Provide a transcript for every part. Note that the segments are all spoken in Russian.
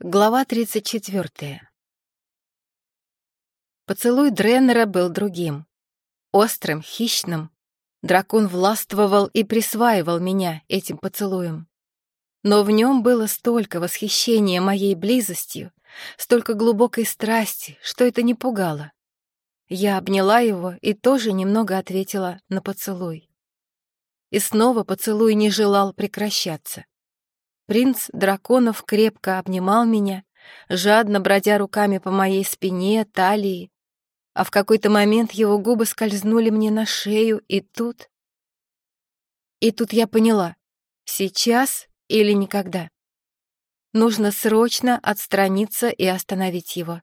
Глава 34. Поцелуй Дреннера был другим. Острым, хищным. Дракон властвовал и присваивал меня этим поцелуем. Но в нем было столько восхищения моей близостью, столько глубокой страсти, что это не пугало. Я обняла его и тоже немного ответила на поцелуй. И снова поцелуй не желал прекращаться. Принц драконов крепко обнимал меня, жадно бродя руками по моей спине, талии, а в какой-то момент его губы скользнули мне на шею, и тут... И тут я поняла, сейчас или никогда. Нужно срочно отстраниться и остановить его.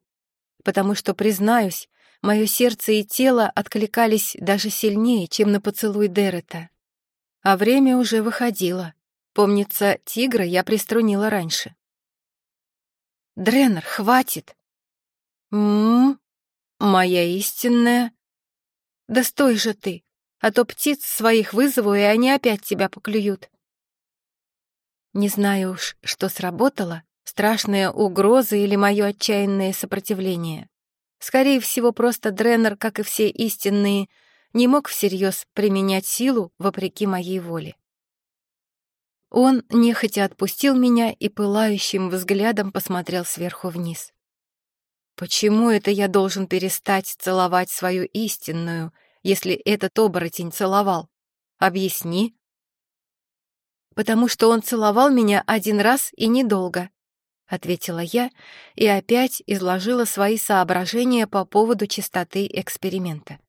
Потому что, признаюсь, мое сердце и тело откликались даже сильнее, чем на поцелуй Дерета. А время уже выходило. Помнится, тигра я приструнила раньше. Дренер, хватит. Мм, моя истинная. Да стой же ты, а то птиц своих вызову, и они опять тебя поклюют. Не знаю уж, что сработало, страшная угроза или мое отчаянное сопротивление. Скорее всего, просто Дренер, как и все истинные, не мог всерьез применять силу вопреки моей воле. Он нехотя отпустил меня и пылающим взглядом посмотрел сверху вниз. «Почему это я должен перестать целовать свою истинную, если этот оборотень целовал? Объясни». «Потому что он целовал меня один раз и недолго», — ответила я и опять изложила свои соображения по поводу чистоты эксперимента.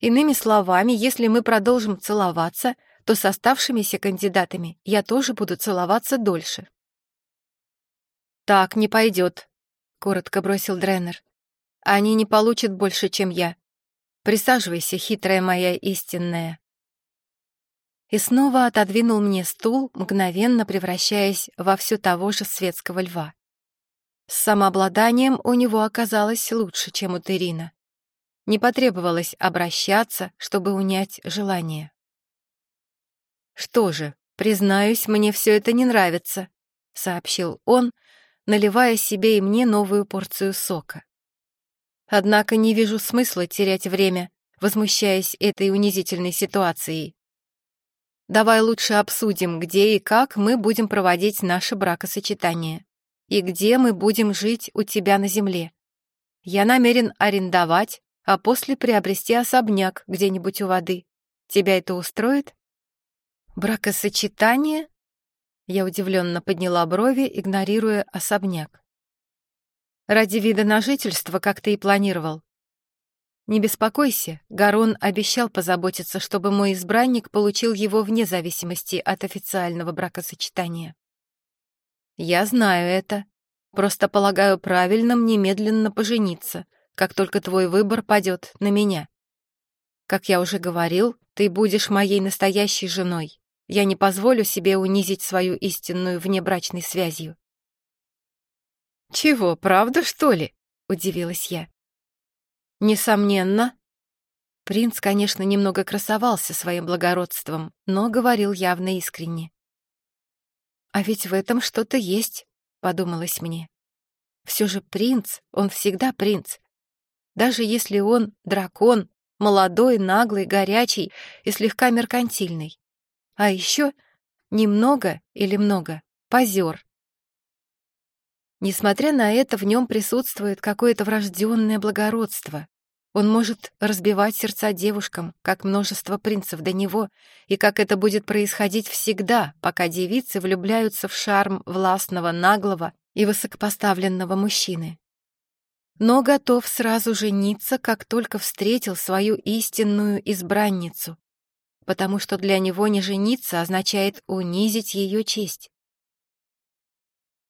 Иными словами, если мы продолжим целоваться — то с оставшимися кандидатами я тоже буду целоваться дольше. «Так не пойдет», — коротко бросил Дренер. «Они не получат больше, чем я. Присаживайся, хитрая моя истинная». И снова отодвинул мне стул, мгновенно превращаясь во все того же светского льва. С самообладанием у него оказалось лучше, чем у Терина. Не потребовалось обращаться, чтобы унять желание. «Что же, признаюсь, мне все это не нравится», — сообщил он, наливая себе и мне новую порцию сока. «Однако не вижу смысла терять время, возмущаясь этой унизительной ситуацией. Давай лучше обсудим, где и как мы будем проводить наше бракосочетание, и где мы будем жить у тебя на земле. Я намерен арендовать, а после приобрести особняк где-нибудь у воды. Тебя это устроит?» «Бракосочетание?» Я удивленно подняла брови, игнорируя особняк. «Ради вида на жительство, как ты и планировал. Не беспокойся, Гарон обещал позаботиться, чтобы мой избранник получил его вне зависимости от официального бракосочетания. Я знаю это. Просто полагаю правильным немедленно пожениться, как только твой выбор падет на меня. Как я уже говорил, ты будешь моей настоящей женой. Я не позволю себе унизить свою истинную внебрачной связью. «Чего, правда, что ли?» — удивилась я. «Несомненно». Принц, конечно, немного красовался своим благородством, но говорил явно искренне. «А ведь в этом что-то есть», — подумалось мне. «Все же принц, он всегда принц. Даже если он дракон, молодой, наглый, горячий и слегка меркантильный. А еще немного или много позер. Несмотря на это, в нем присутствует какое-то врожденное благородство. Он может разбивать сердца девушкам, как множество принцев до него, и как это будет происходить всегда, пока девицы влюбляются в шарм властного, наглого и высокопоставленного мужчины. Но готов сразу жениться, как только встретил свою истинную избранницу, потому что для него не жениться означает унизить ее честь.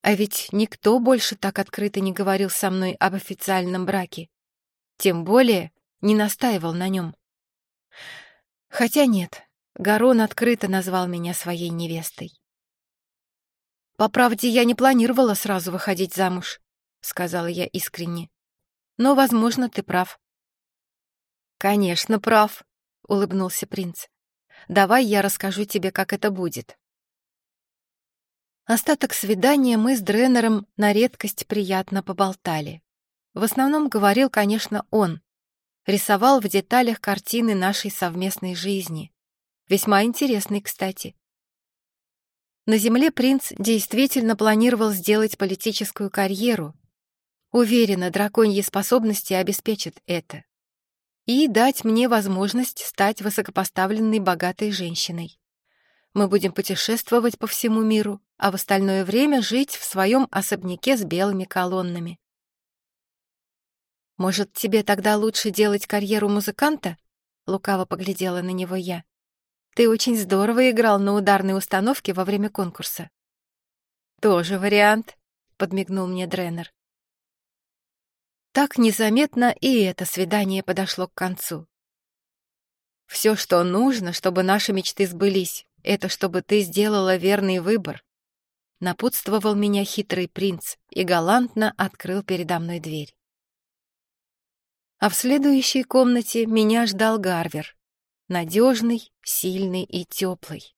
А ведь никто больше так открыто не говорил со мной об официальном браке. Тем более не настаивал на нем. Хотя нет, Гарон открыто назвал меня своей невестой. «По правде, я не планировала сразу выходить замуж», — сказала я искренне. «Но, возможно, ты прав». «Конечно, прав», — улыбнулся принц. Давай я расскажу тебе, как это будет». Остаток свидания мы с Дренером на редкость приятно поболтали. В основном говорил, конечно, он. Рисовал в деталях картины нашей совместной жизни. Весьма интересный, кстати. На земле принц действительно планировал сделать политическую карьеру. Уверена, драконьи способности обеспечат это. И дать мне возможность стать высокопоставленной богатой женщиной. Мы будем путешествовать по всему миру, а в остальное время жить в своем особняке с белыми колоннами. «Может, тебе тогда лучше делать карьеру музыканта?» — лукаво поглядела на него я. «Ты очень здорово играл на ударной установке во время конкурса». «Тоже вариант», — подмигнул мне Дренер. Так незаметно и это свидание подошло к концу. Все, что нужно, чтобы наши мечты сбылись, это чтобы ты сделала верный выбор. Напутствовал меня хитрый принц и галантно открыл передо мной дверь. А в следующей комнате меня ждал Гарвер. Надежный, сильный и теплый.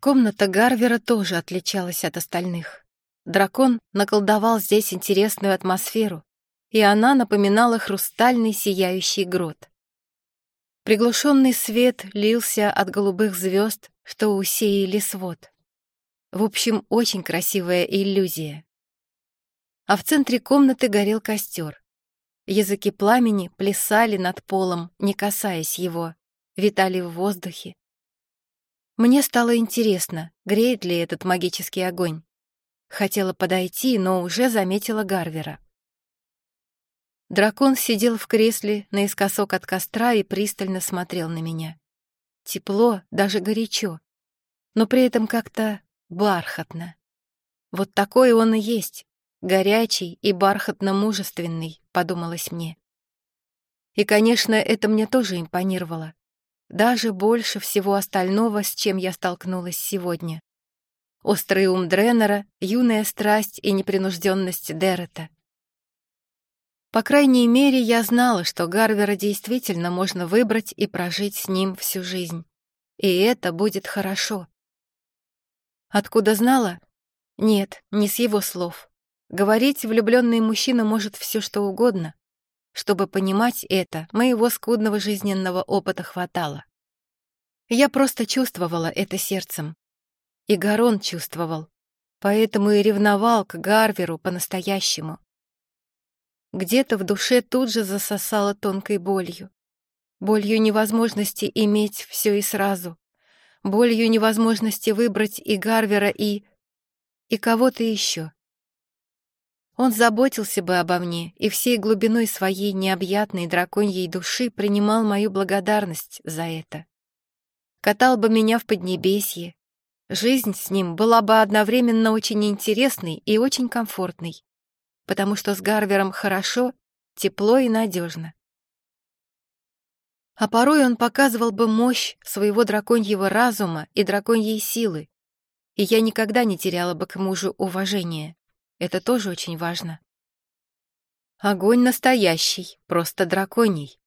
Комната Гарвера тоже отличалась от остальных. Дракон наколдовал здесь интересную атмосферу, и она напоминала хрустальный сияющий грот. Приглушенный свет лился от голубых звезд, что усеяли свод. В общем, очень красивая иллюзия. А в центре комнаты горел костер. Языки пламени плясали над полом, не касаясь его, витали в воздухе. Мне стало интересно, греет ли этот магический огонь. Хотела подойти, но уже заметила Гарвера. Дракон сидел в кресле наискосок от костра и пристально смотрел на меня. Тепло, даже горячо, но при этом как-то бархатно. Вот такой он и есть, горячий и бархатно-мужественный, подумалось мне. И, конечно, это мне тоже импонировало. Даже больше всего остального, с чем я столкнулась сегодня. Острый ум Дренера, юная страсть и непринужденность Дерета. По крайней мере, я знала, что Гарвера действительно можно выбрать и прожить с ним всю жизнь. И это будет хорошо. Откуда знала? Нет, не с его слов. Говорить влюбленный мужчина может все что угодно. Чтобы понимать это, моего скудного жизненного опыта хватало. Я просто чувствовала это сердцем. И Гарон чувствовал, поэтому и ревновал к Гарверу по-настоящему. Где-то в душе тут же засосало тонкой болью. Болью невозможности иметь все и сразу болью невозможности выбрать и Гарвера, и... и кого-то еще. Он заботился бы обо мне и всей глубиной своей необъятной драконьей души принимал мою благодарность за это. Катал бы меня в Поднебесье. Жизнь с ним была бы одновременно очень интересной и очень комфортной, потому что с Гарвером хорошо, тепло и надежно а порой он показывал бы мощь своего драконьего разума и драконьей силы, и я никогда не теряла бы к мужу уважения. Это тоже очень важно. Огонь настоящий, просто драконий.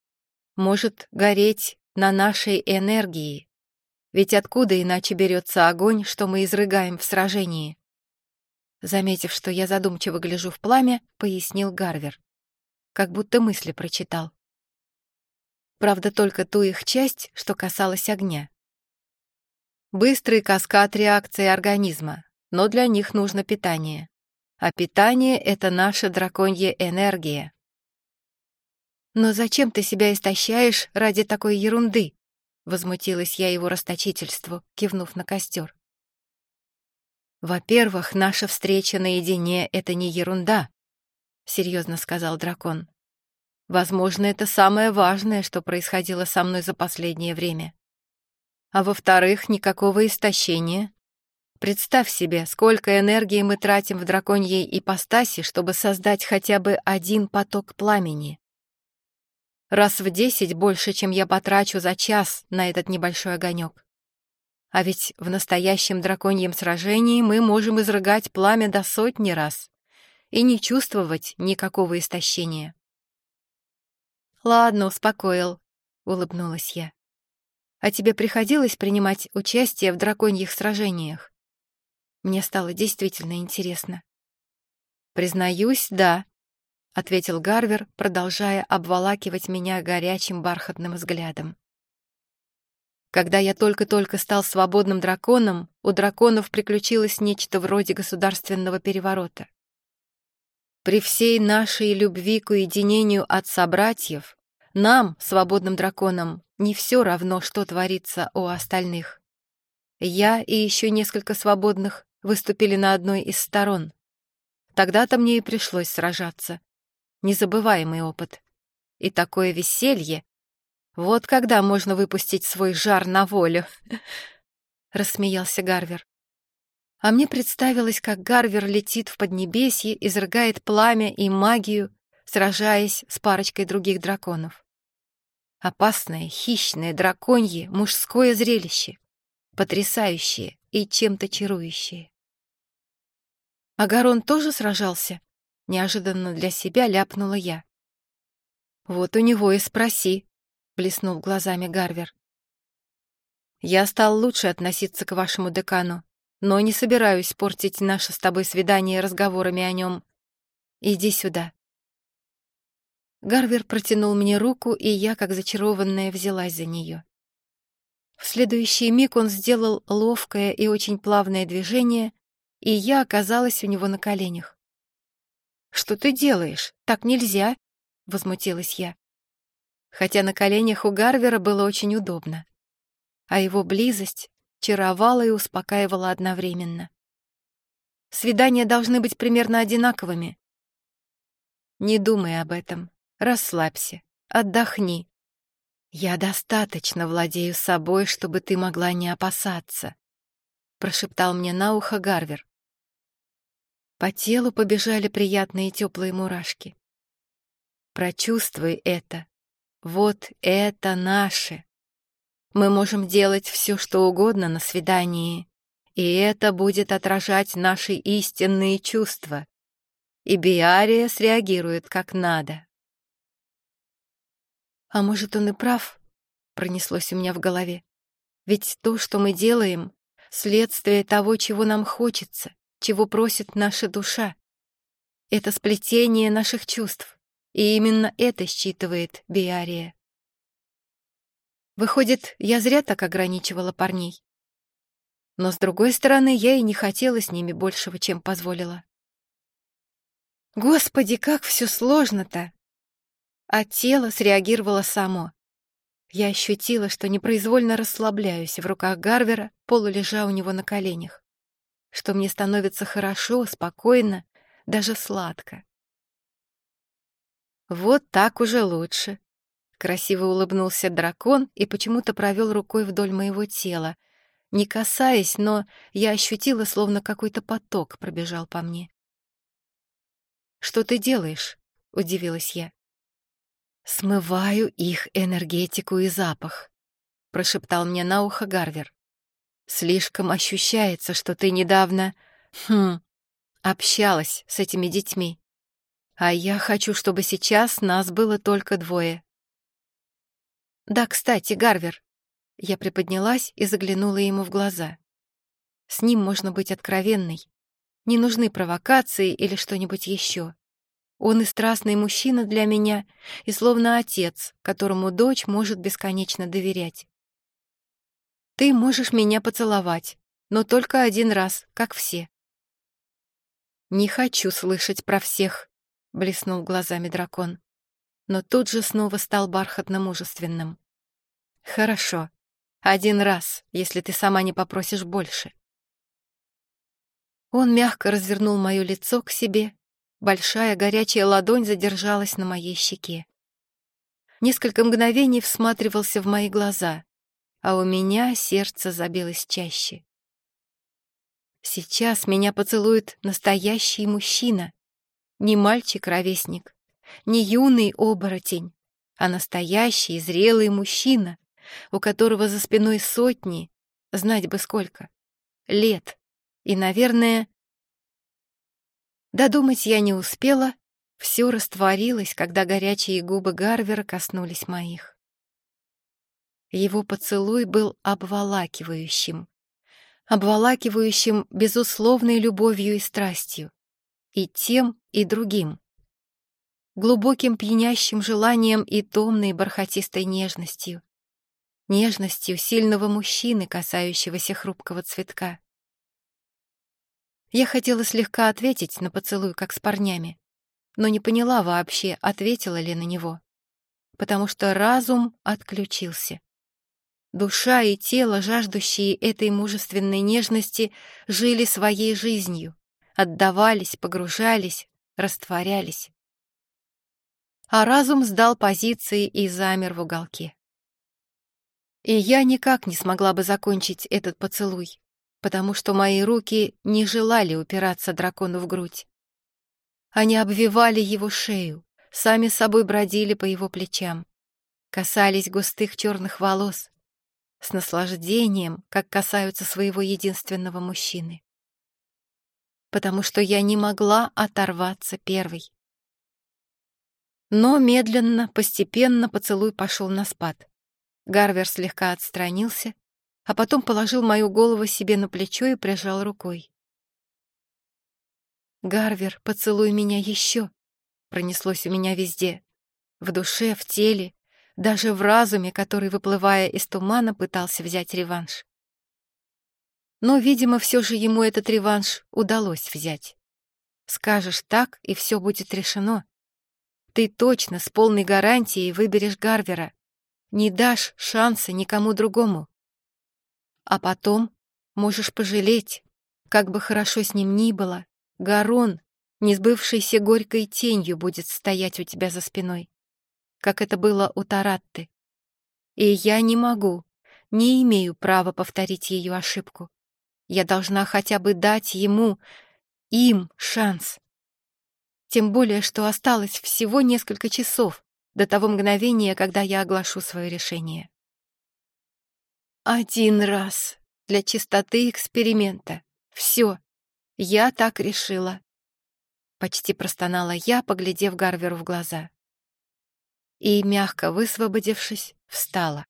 Может гореть на нашей энергии. Ведь откуда иначе берется огонь, что мы изрыгаем в сражении? Заметив, что я задумчиво гляжу в пламя, пояснил Гарвер. Как будто мысли прочитал. Правда, только ту их часть, что касалась огня. Быстрый каскад реакции организма, но для них нужно питание. А питание — это наша драконья энергия. «Но зачем ты себя истощаешь ради такой ерунды?» — возмутилась я его расточительству, кивнув на костер. «Во-первых, наша встреча наедине — это не ерунда», — серьезно сказал дракон. Возможно, это самое важное, что происходило со мной за последнее время. А во-вторых, никакого истощения. Представь себе, сколько энергии мы тратим в драконьей ипостаси, чтобы создать хотя бы один поток пламени. Раз в десять больше, чем я потрачу за час на этот небольшой огонек. А ведь в настоящем драконьем сражении мы можем изрыгать пламя до сотни раз и не чувствовать никакого истощения. «Ладно, успокоил», — улыбнулась я. «А тебе приходилось принимать участие в драконьих сражениях? Мне стало действительно интересно. «Признаюсь, да», — ответил Гарвер, продолжая обволакивать меня горячим бархатным взглядом. Когда я только-только стал свободным драконом, у драконов приключилось нечто вроде государственного переворота. При всей нашей любви к уединению от собратьев, нам, свободным драконам, не все равно, что творится у остальных. Я и еще несколько свободных выступили на одной из сторон. Тогда-то мне и пришлось сражаться. Незабываемый опыт. И такое веселье, вот когда можно выпустить свой жар на волю, рассмеялся Гарвер. А мне представилось, как Гарвер летит в поднебесье, изрыгает пламя и магию, сражаясь с парочкой других драконов. Опасное, хищное, драконье, мужское зрелище, потрясающее и чем-то чарующее. Агарон тоже сражался? Неожиданно для себя ляпнула я. Вот у него и спроси, — блеснул глазами Гарвер. «Я стал лучше относиться к вашему декану, но не собираюсь портить наше с тобой свидание разговорами о нем. Иди сюда». Гарвер протянул мне руку, и я, как зачарованная, взялась за нее. В следующий миг он сделал ловкое и очень плавное движение, и я оказалась у него на коленях. «Что ты делаешь? Так нельзя!» — возмутилась я хотя на коленях у Гарвера было очень удобно. А его близость чаровала и успокаивала одновременно. Свидания должны быть примерно одинаковыми. Не думай об этом. Расслабься. Отдохни. Я достаточно владею собой, чтобы ты могла не опасаться, прошептал мне на ухо Гарвер. По телу побежали приятные теплые мурашки. Прочувствуй это вот это наше. Мы можем делать все, что угодно на свидании, и это будет отражать наши истинные чувства. И Биария среагирует как надо. А может, он и прав, пронеслось у меня в голове. Ведь то, что мы делаем, следствие того, чего нам хочется, чего просит наша душа. Это сплетение наших чувств. И именно это считывает Биария. Выходит, я зря так ограничивала парней. Но, с другой стороны, я и не хотела с ними большего, чем позволила. Господи, как все сложно-то! А тело среагировало само. Я ощутила, что непроизвольно расслабляюсь в руках Гарвера, полулежа у него на коленях. Что мне становится хорошо, спокойно, даже сладко. «Вот так уже лучше», — красиво улыбнулся дракон и почему-то провел рукой вдоль моего тела. Не касаясь, но я ощутила, словно какой-то поток пробежал по мне. «Что ты делаешь?» — удивилась я. «Смываю их энергетику и запах», — прошептал мне на ухо Гарвер. «Слишком ощущается, что ты недавно... Хм... общалась с этими детьми. А я хочу, чтобы сейчас нас было только двое. Да, кстати, Гарвер. Я приподнялась и заглянула ему в глаза. С ним можно быть откровенной. Не нужны провокации или что-нибудь еще. Он и страстный мужчина для меня, и словно отец, которому дочь может бесконечно доверять. Ты можешь меня поцеловать, но только один раз, как все. Не хочу слышать про всех, — блеснул глазами дракон. Но тут же снова стал бархатно-мужественным. «Хорошо. Один раз, если ты сама не попросишь больше». Он мягко развернул мое лицо к себе. Большая горячая ладонь задержалась на моей щеке. Несколько мгновений всматривался в мои глаза, а у меня сердце забилось чаще. Сейчас меня поцелует настоящий мужчина, не мальчик-ровесник, не юный оборотень, а настоящий зрелый мужчина, у которого за спиной сотни, знать бы сколько, лет. И, наверное... Додумать я не успела, все растворилось, когда горячие губы Гарвера коснулись моих. Его поцелуй был обволакивающим, обволакивающим безусловной любовью и страстью, и тем, и другим, глубоким пьянящим желанием и томной бархатистой нежностью, нежностью сильного мужчины, касающегося хрупкого цветка. Я хотела слегка ответить на поцелуй, как с парнями, но не поняла вообще, ответила ли на него, потому что разум отключился. Душа и тело, жаждущие этой мужественной нежности, жили своей жизнью, отдавались, погружались, растворялись. А разум сдал позиции и замер в уголке. И я никак не смогла бы закончить этот поцелуй, потому что мои руки не желали упираться дракону в грудь. Они обвивали его шею, сами собой бродили по его плечам, касались густых черных волос, с наслаждением, как касаются своего единственного мужчины. Потому что я не могла оторваться первой. Но медленно, постепенно поцелуй пошел на спад. Гарвер слегка отстранился, а потом положил мою голову себе на плечо и прижал рукой. «Гарвер, поцелуй меня еще!» Пронеслось у меня везде. В душе, в теле, даже в разуме, который, выплывая из тумана, пытался взять реванш. Но, видимо, все же ему этот реванш удалось взять. Скажешь так, и все будет решено. Ты точно с полной гарантией выберешь Гарвера. Не дашь шанса никому другому. А потом можешь пожалеть, как бы хорошо с ним ни было, Гарон, не сбывшийся горькой тенью, будет стоять у тебя за спиной как это было у Таратты. И я не могу, не имею права повторить ее ошибку. Я должна хотя бы дать ему, им шанс. Тем более, что осталось всего несколько часов до того мгновения, когда я оглашу свое решение. Один раз для чистоты эксперимента. Все, я так решила. Почти простонала я, поглядев Гарверу в глаза и, мягко высвободившись, встала.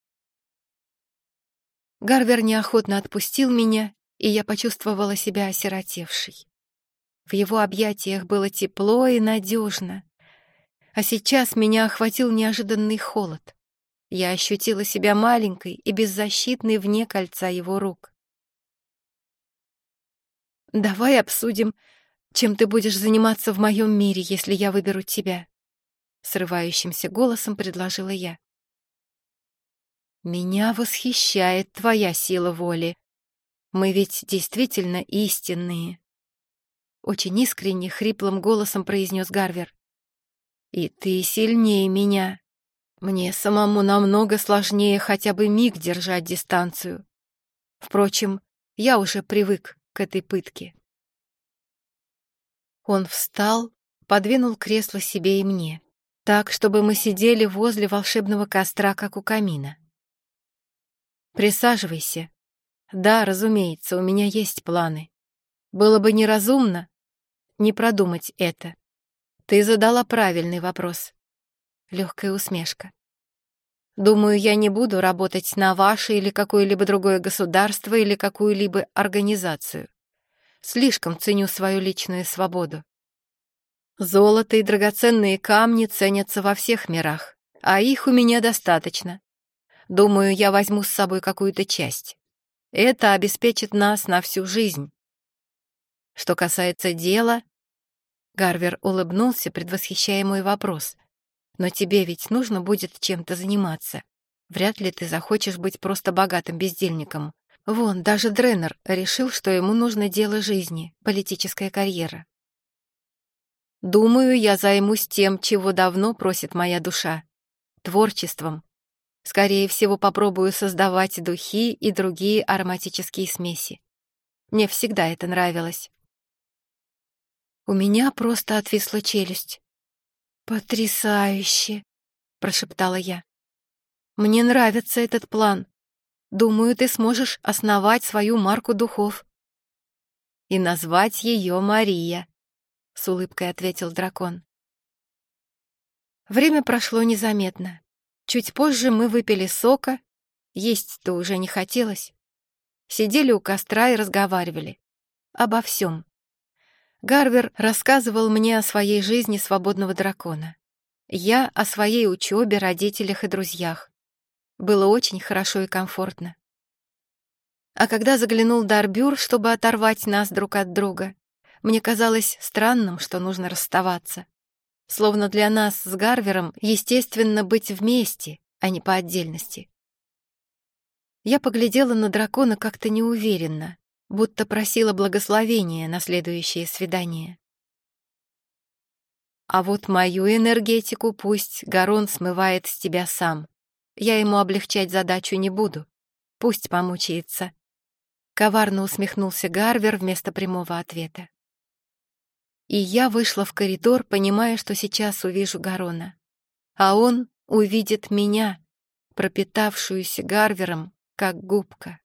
Гарвер неохотно отпустил меня, и я почувствовала себя осиротевшей. В его объятиях было тепло и надежно, а сейчас меня охватил неожиданный холод. Я ощутила себя маленькой и беззащитной вне кольца его рук. «Давай обсудим, чем ты будешь заниматься в моем мире, если я выберу тебя», срывающимся голосом предложила я. Меня восхищает твоя сила воли. Мы ведь действительно истинные. Очень искренне, хриплым голосом произнес Гарвер. И ты сильнее меня. Мне самому намного сложнее хотя бы миг держать дистанцию. Впрочем, я уже привык к этой пытке. Он встал, подвинул кресло себе и мне так, чтобы мы сидели возле волшебного костра, как у камина. Присаживайся. Да, разумеется, у меня есть планы. Было бы неразумно не продумать это. Ты задала правильный вопрос. Легкая усмешка. Думаю, я не буду работать на ваше или какое-либо другое государство или какую-либо организацию. Слишком ценю свою личную свободу. Золото и драгоценные камни ценятся во всех мирах, а их у меня достаточно. Думаю, я возьму с собой какую-то часть. Это обеспечит нас на всю жизнь. Что касается дела... Гарвер улыбнулся, предвосхищая мой вопрос. Но тебе ведь нужно будет чем-то заниматься. Вряд ли ты захочешь быть просто богатым бездельником. Вон, даже Дренер решил, что ему нужно дело жизни, политическая карьера. Думаю, я займусь тем, чего давно просит моя душа — творчеством. Скорее всего, попробую создавать духи и другие ароматические смеси. Мне всегда это нравилось. У меня просто отвисла челюсть. «Потрясающе!» — прошептала я. «Мне нравится этот план. Думаю, ты сможешь основать свою марку духов и назвать ее Мария», — с улыбкой ответил дракон. Время прошло незаметно. Чуть позже мы выпили сока, есть-то уже не хотелось. сидели у костра и разговаривали. Обо всем. Гарвер рассказывал мне о своей жизни свободного дракона. Я о своей учебе, родителях и друзьях. Было очень хорошо и комфортно. А когда заглянул Дарбюр, чтобы оторвать нас друг от друга, мне казалось странным, что нужно расставаться. Словно для нас с Гарвером естественно быть вместе, а не по отдельности. Я поглядела на дракона как-то неуверенно, будто просила благословения на следующее свидание. А вот мою энергетику пусть Гарон смывает с тебя сам. Я ему облегчать задачу не буду. Пусть помучается. Коварно усмехнулся Гарвер вместо прямого ответа. И я вышла в коридор, понимая, что сейчас увижу Гарона. А он увидит меня, пропитавшуюся Гарвером, как губка.